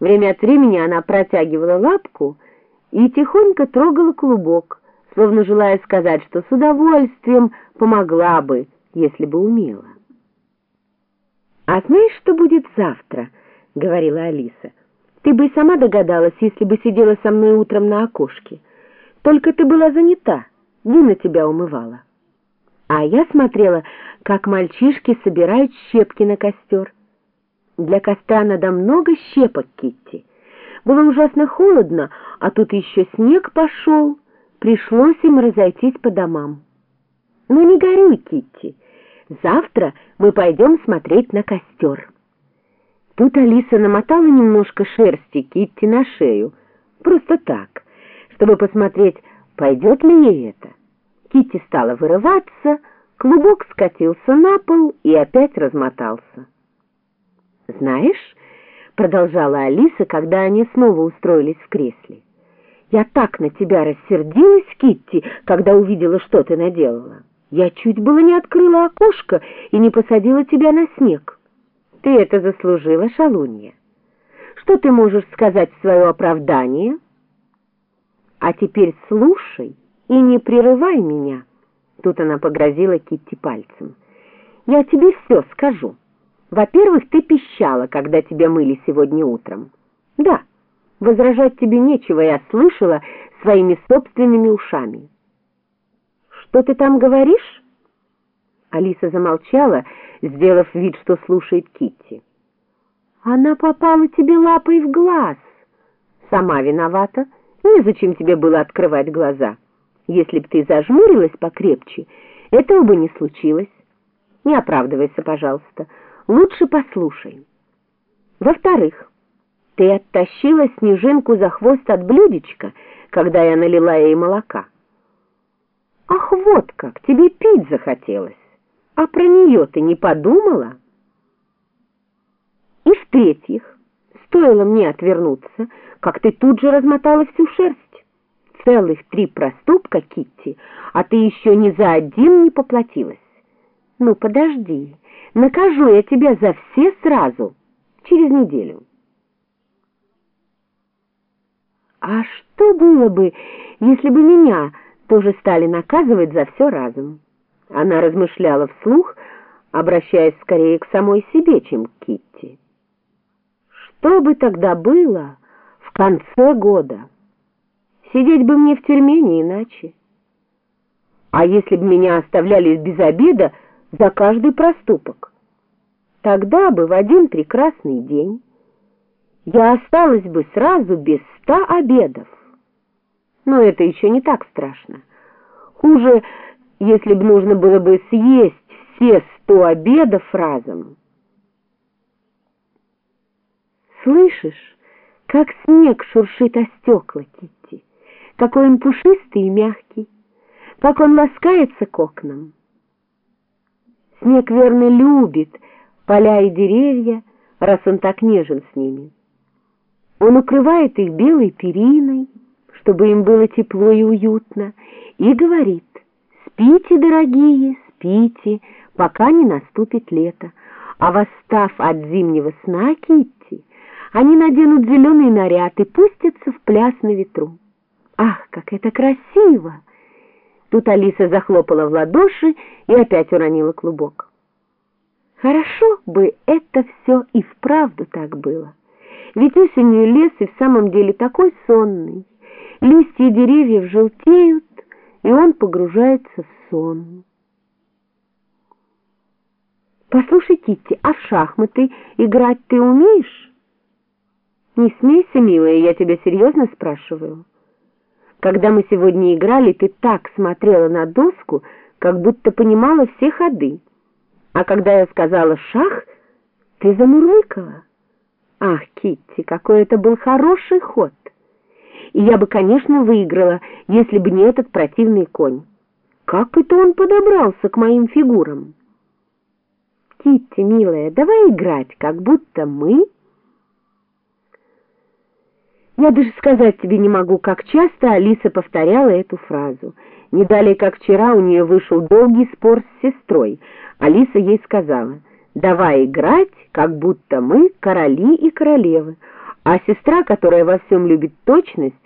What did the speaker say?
Время от времени она протягивала лапку и тихонько трогала клубок, словно желая сказать, что с удовольствием помогла бы, если бы умела. «А знаешь, что будет завтра?» — говорила Алиса. «Ты бы и сама догадалась, если бы сидела со мной утром на окошке. Только ты была занята, Дина тебя умывала. А я смотрела, как мальчишки собирают щепки на костер. Для костра надо много щепок, Китти. Было ужасно холодно, а тут еще снег пошел. Пришлось им разойтись по домам. Но не горюй, Китти. Завтра мы пойдем смотреть на костер. Тут Алиса намотала немножко шерсти Китти на шею. Просто так, чтобы посмотреть, пойдет ли ей это. Китти стала вырываться, клубок скатился на пол и опять размотался. «Знаешь», — продолжала Алиса, когда они снова устроились в кресле, «я так на тебя рассердилась, Китти, когда увидела, что ты наделала. Я чуть было не открыла окошко и не посадила тебя на снег. Ты это заслужила, шалунья. Что ты можешь сказать в свое оправдание? А теперь слушай и не прерывай меня». Тут она погрозила Китти пальцем. «Я тебе все скажу». Во-первых, ты пищала, когда тебя мыли сегодня утром. Да, возражать тебе нечего, я слышала своими собственными ушами. Что ты там говоришь? Алиса замолчала, сделав вид, что слушает Китти. Она попала тебе лапой в глаз. Сама виновата. Незачем тебе было открывать глаза. Если б ты зажмурилась покрепче, этого бы не случилось. Не оправдывайся, пожалуйста. Лучше послушай. Во-вторых, ты оттащила снежинку за хвост от блюдечка, когда я налила ей молока. Ах, вот как, тебе пить захотелось. А про нее ты не подумала? И в-третьих, стоило мне отвернуться, как ты тут же размотала всю шерсть. Целых три проступка, Китти, а ты еще ни за один не поплатилась. Ну, подожди, накажу я тебя за все сразу, через неделю. А что было бы, если бы меня тоже стали наказывать за все разом? Она размышляла вслух, обращаясь скорее к самой себе, чем к Китти. Что бы тогда было в конце года? Сидеть бы мне в тюрьме не иначе. А если бы меня оставляли без обеда, за каждый проступок. Тогда бы в один прекрасный день я осталась бы сразу без ста обедов. Но это еще не так страшно. Хуже, если бы нужно было бы съесть все сто обедов разом. Слышишь, как снег шуршит о стекла, Китти? Какой он пушистый и мягкий, как он ласкается к окнам. Снег, верно, любит поля и деревья, раз он так нежен с ними. Он укрывает их белой периной, чтобы им было тепло и уютно, и говорит, «Спите, дорогие, спите, пока не наступит лето, а восстав от зимнего сна, Китти, они наденут зеленый наряд и пустятся в пляс на ветру. Ах, как это красиво!» Тут Алиса захлопала в ладоши и опять уронила клубок. Хорошо бы это все и вправду так было. Ведь осенью лес и в самом деле такой сонный. Листья деревьев желтеют, и он погружается в сон. Послушай, Китти, а в шахматы играть ты умеешь? Не смейся, милая, я тебя серьезно спрашиваю. Когда мы сегодня играли, ты так смотрела на доску, как будто понимала все ходы. А когда я сказала «шах», ты замурлыкала. Ах, Китти, какой это был хороший ход! И я бы, конечно, выиграла, если бы не этот противный конь. Как это он подобрался к моим фигурам? Китти, милая, давай играть, как будто мы... Я даже сказать тебе не могу, как часто Алиса повторяла эту фразу. Не далее, как вчера, у нее вышел долгий спор с сестрой. Алиса ей сказала, давай играть, как будто мы короли и королевы. А сестра, которая во всем любит точность,